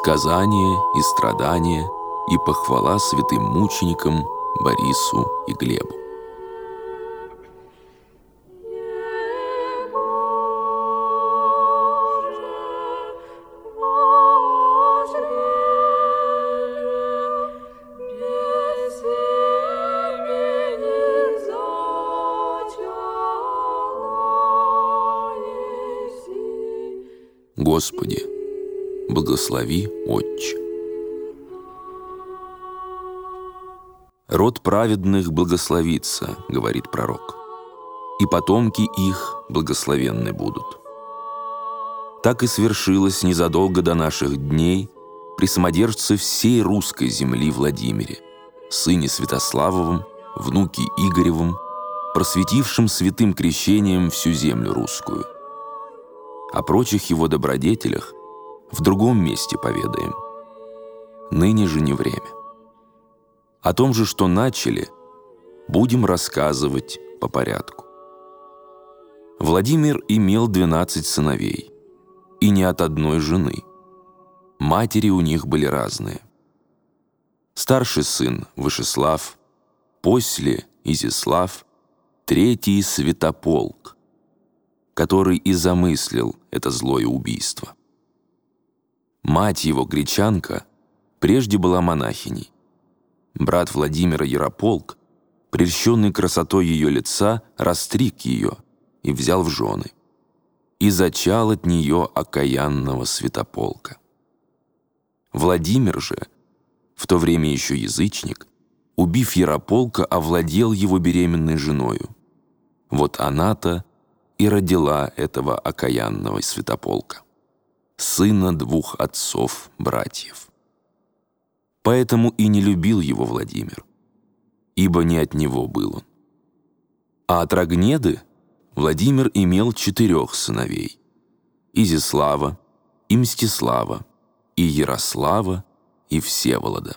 сказания и страдания и похвала святым мученикам Борису и Глебу. Благослови, Отче. «Род праведных благословится», — говорит пророк, «и потомки их благословенны будут». Так и свершилось незадолго до наших дней при самодержце всей русской земли Владимире, сыне Святославовым, внуке Игоревым, просветившим святым крещением всю землю русскую. О прочих его добродетелях в другом месте поведаем. Ныне же не время. О том же, что начали, будем рассказывать по порядку. Владимир имел 12 сыновей, и не от одной жены. Матери у них были разные. Старший сын Вышеслав, после Изислав, третий Святополк, который и замыслил это злое убийство. Мать его, гречанка, прежде была монахиней. Брат Владимира Ярополк, прельщенный красотой ее лица, растриг ее и взял в жены. И зачал от нее окаянного святополка. Владимир же, в то время еще язычник, убив Ярополка, овладел его беременной женою. Вот она-то и родила этого окаянного святополка, сына двух отцов-братьев. Поэтому и не любил его Владимир, ибо не от него был он. А от Рогнеды Владимир имел четырех сыновей – Изислава, и Мстислава, и Ярослава, и Всеволода.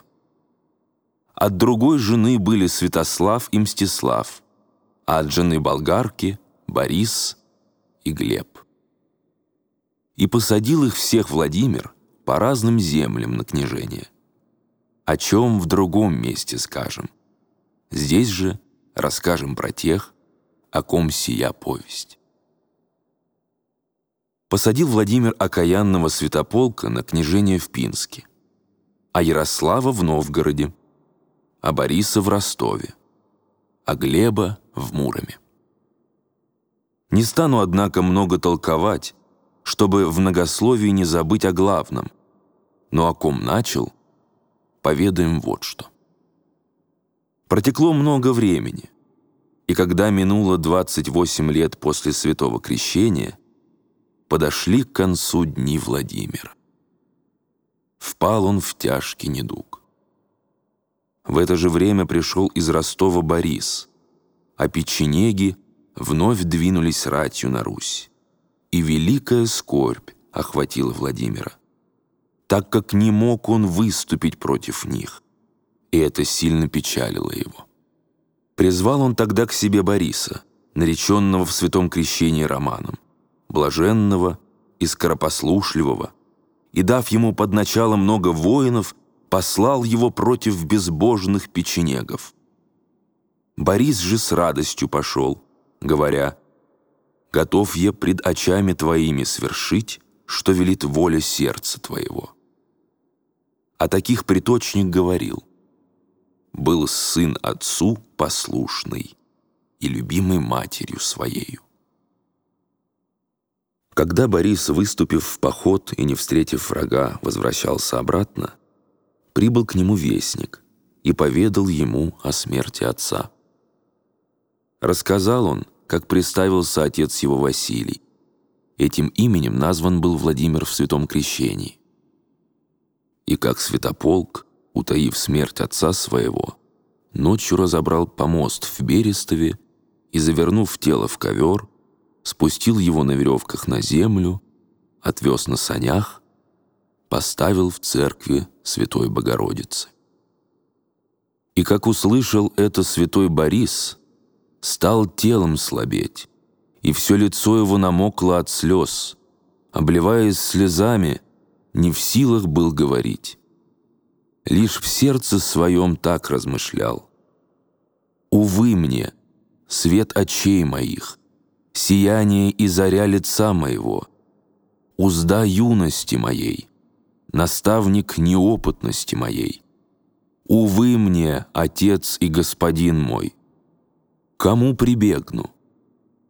От другой жены были Святослав и Мстислав, а от жены болгарки – Борис и Глеб. И посадил их всех Владимир по разным землям на княжение о чем в другом месте скажем. Здесь же расскажем про тех, о ком сия повесть. Посадил Владимир окаянного святополка на княжение в Пинске, а Ярослава в Новгороде, а Бориса в Ростове, а Глеба в Муроме. Не стану, однако, много толковать, чтобы в многословии не забыть о главном, но о ком начал — поведаем вот что. Протекло много времени, и когда минуло 28 лет после Святого Крещения, подошли к концу дни Владимира. Впал он в тяжкий недуг. В это же время пришел из Ростова Борис, а печенеги вновь двинулись ратью на Русь, и великая скорбь охватила Владимира так как не мог он выступить против них, и это сильно печалило его. Призвал он тогда к себе Бориса, нареченного в святом крещении Романом, блаженного и скоропослушливого, и, дав ему под начало много воинов, послал его против безбожных печенегов. Борис же с радостью пошел, говоря, «Готов я пред очами твоими свершить, что велит воля сердца твоего». А таких приточник говорил, «Был сын отцу послушный и любимый матерью своею». Когда Борис, выступив в поход и не встретив врага, возвращался обратно, прибыл к нему вестник и поведал ему о смерти отца. Рассказал он, как представился отец его Василий. Этим именем назван был Владимир в Святом Крещении и как святополк, утаив смерть отца своего, ночью разобрал помост в Берестове и, завернув тело в ковер, спустил его на веревках на землю, отвез на санях, поставил в церкви Святой Богородицы. И как услышал это святой Борис, стал телом слабеть, и все лицо его намокло от слез, обливаясь слезами, не в силах был говорить. Лишь в сердце своем так размышлял. Увы мне, свет очей моих, сияние и заря лица моего, узда юности моей, наставник неопытности моей. Увы мне, Отец и Господин мой, кому прибегну,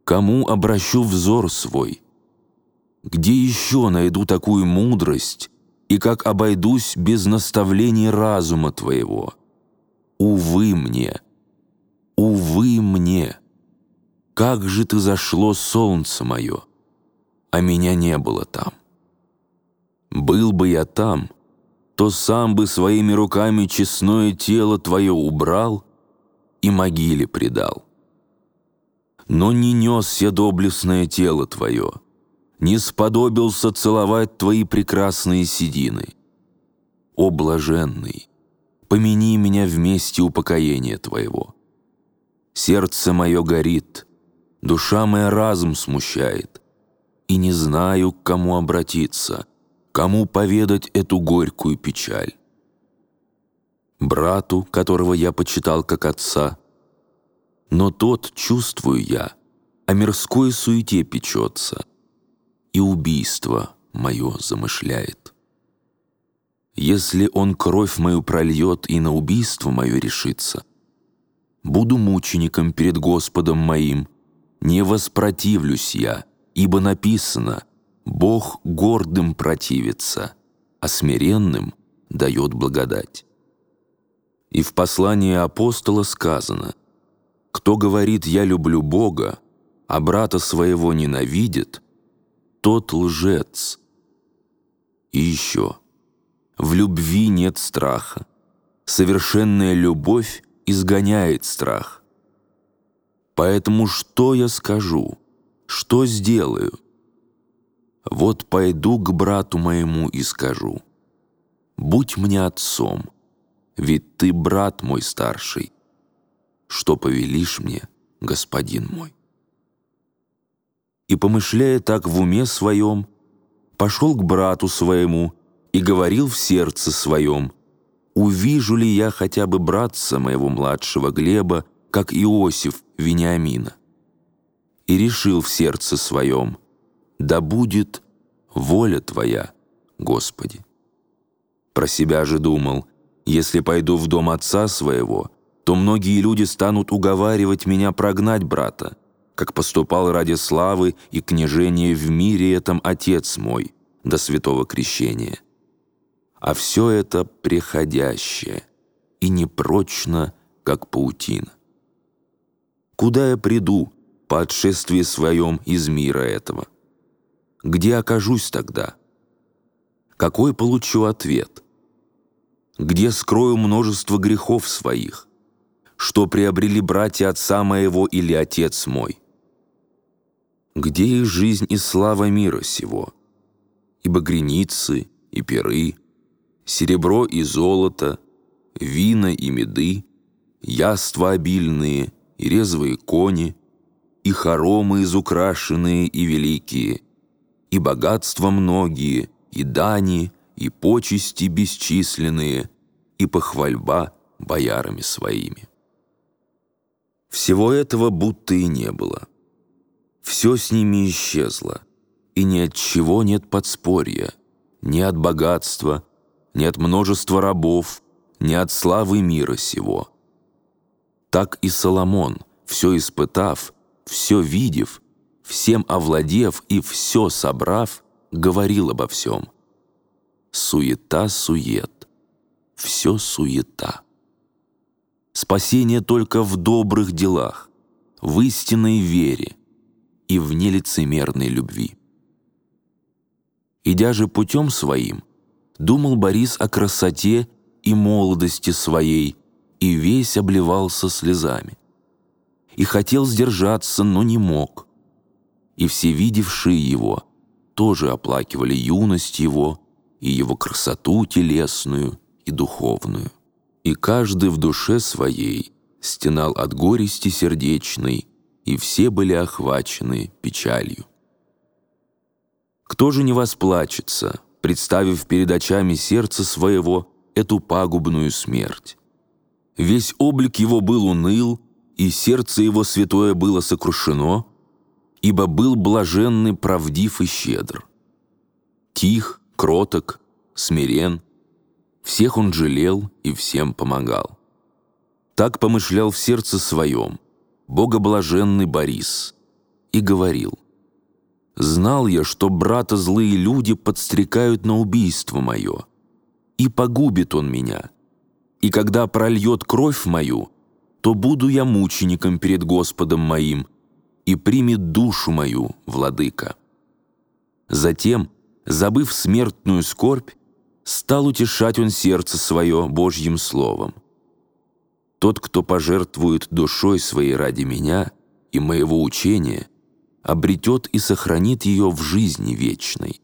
кому обращу взор свой, где еще найду такую мудрость и как обойдусь без наставлений разума Твоего? Увы мне, увы мне, как же Ты зашло солнце мое, а меня не было там. Был бы я там, то сам бы своими руками честное тело Твое убрал и могиле предал. Но не нес я доблестное тело Твое, не сподобился целовать Твои прекрасные седины. О, блаженный, помяни меня вместе упокоения Твоего. Сердце мое горит, душа моя разум смущает, и не знаю, к кому обратиться, кому поведать эту горькую печаль. Брату, которого я почитал как отца, но тот, чувствую я, о мирской суете печется — и убийство мое замышляет. Если он кровь мою прольет и на убийство мое решится, буду мучеником перед Господом моим, не воспротивлюсь я, ибо написано «Бог гордым противится, а смиренным дает благодать». И в послании апостола сказано «Кто говорит «я люблю Бога», а брата своего ненавидит, тот лжец. И еще. В любви нет страха. Совершенная любовь изгоняет страх. Поэтому что я скажу? Что сделаю? Вот пойду к брату моему и скажу. Будь мне отцом, ведь ты брат мой старший. Что повелишь мне, господин мой? и, помышляя так в уме своем, пошел к брату своему и говорил в сердце своем, «Увижу ли я хотя бы братца моего младшего Глеба, как Иосиф Вениамина?» И решил в сердце своем, «Да будет воля Твоя, Господи». Про себя же думал, «Если пойду в дом отца своего, то многие люди станут уговаривать меня прогнать брата, как поступал ради славы и княжения в мире этом Отец мой до святого крещения. А все это приходящее и непрочно, как паутина. Куда я приду по отшествии своем из мира этого? Где окажусь тогда? Какой получу ответ? Где скрою множество грехов своих? Что приобрели братья отца моего или отец мой? где их жизнь и слава мира сего? И багреницы, и перы, серебро и золото, вина и меды, яства обильные и резвые кони, и хоромы изукрашенные и великие, и богатства многие, и дани, и почести бесчисленные, и похвальба боярами своими. Всего этого будто и не было. Все с ними исчезло, и ни от чего нет подспорья, ни от богатства, ни от множества рабов, ни от славы мира сего. Так и Соломон, все испытав, все видев, всем овладев и все собрав, говорил обо всем. Суета-сует, все суета. Спасение только в добрых делах, в истинной вере, и в нелицемерной любви. Идя же путем своим, думал Борис о красоте и молодости своей, и весь обливался слезами. И хотел сдержаться, но не мог. И все видевшие его тоже оплакивали юность его и его красоту телесную и духовную. И каждый в душе своей стенал от горести сердечной и все были охвачены печалью. Кто же не восплачется, представив перед очами сердца своего эту пагубную смерть. Весь облик его был уныл, и сердце его святое было сокрушено, ибо был блаженный, правдив и щедр. Тих, кроток, смирен, всех он жалел и всем помогал. Так помышлял в сердце своем богоблаженный Борис и говорил, «Знал я, что брата злые люди подстрекают на убийство мое, и погубит он меня, и когда прольет кровь мою, то буду я мучеником перед Господом моим, и примет душу мою, владыка». Затем, забыв смертную скорбь, стал утешать он сердце свое Божьим словом. Тот, кто пожертвует душой своей ради меня и моего учения, обретет и сохранит ее в жизни вечной.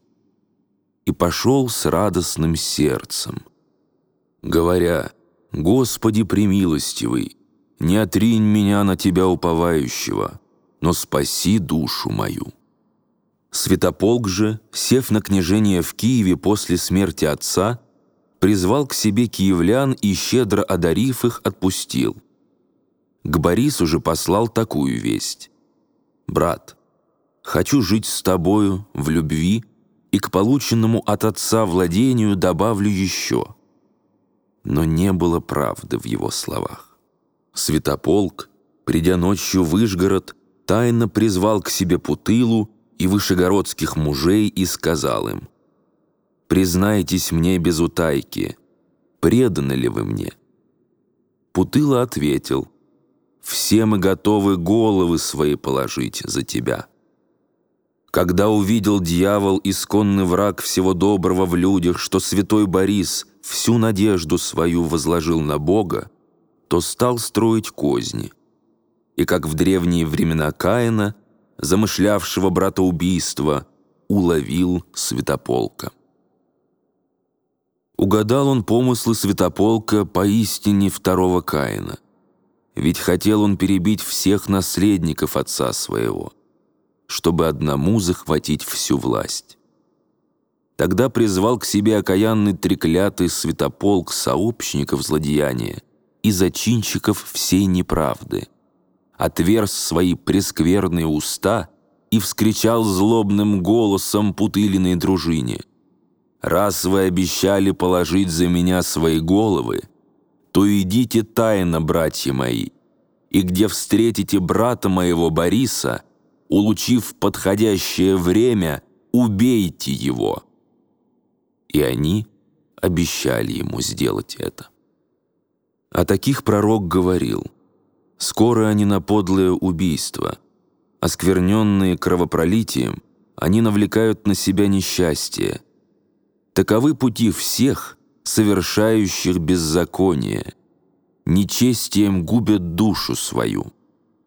И пошел с радостным сердцем, говоря, «Господи премилостивый, не отринь меня на Тебя уповающего, но спаси душу мою». Святополк же, сев на княжение в Киеве после смерти отца, призвал к себе киевлян и, щедро одарив их, отпустил. К Борису же послал такую весть. «Брат, хочу жить с тобою в любви, и к полученному от отца владению добавлю еще». Но не было правды в его словах. Святополк, придя ночью в Ижгород, тайно призвал к себе Путылу и вышегородских мужей и сказал им, признайтесь мне без утайки, преданы ли вы мне?» Путыла ответил, «Все мы готовы головы свои положить за тебя». Когда увидел дьявол, исконный враг всего доброго в людях, что святой Борис всю надежду свою возложил на Бога, то стал строить козни. И как в древние времена Каина, замышлявшего братоубийства, уловил святополка. Угадал он помыслы святополка поистине второго Каина. Ведь хотел он перебить всех наследников отца своего, чтобы одному захватить всю власть. Тогда призвал к себе окаянный треклятый святополк сообщников злодеяния и зачинщиков всей неправды, отверз свои прескверные уста и вскричал злобным голосом путылиной дружине — раз вы обещали положить за меня свои головы, то идите тайно, братья мои, и где встретите брата моего Бориса, улучив подходящее время, убейте его». И они обещали ему сделать это. О таких пророк говорил, «Скоро они на подлое убийство, оскверненные кровопролитием, они навлекают на себя несчастье, Таковы пути всех, совершающих беззаконие. Нечестием губят душу свою.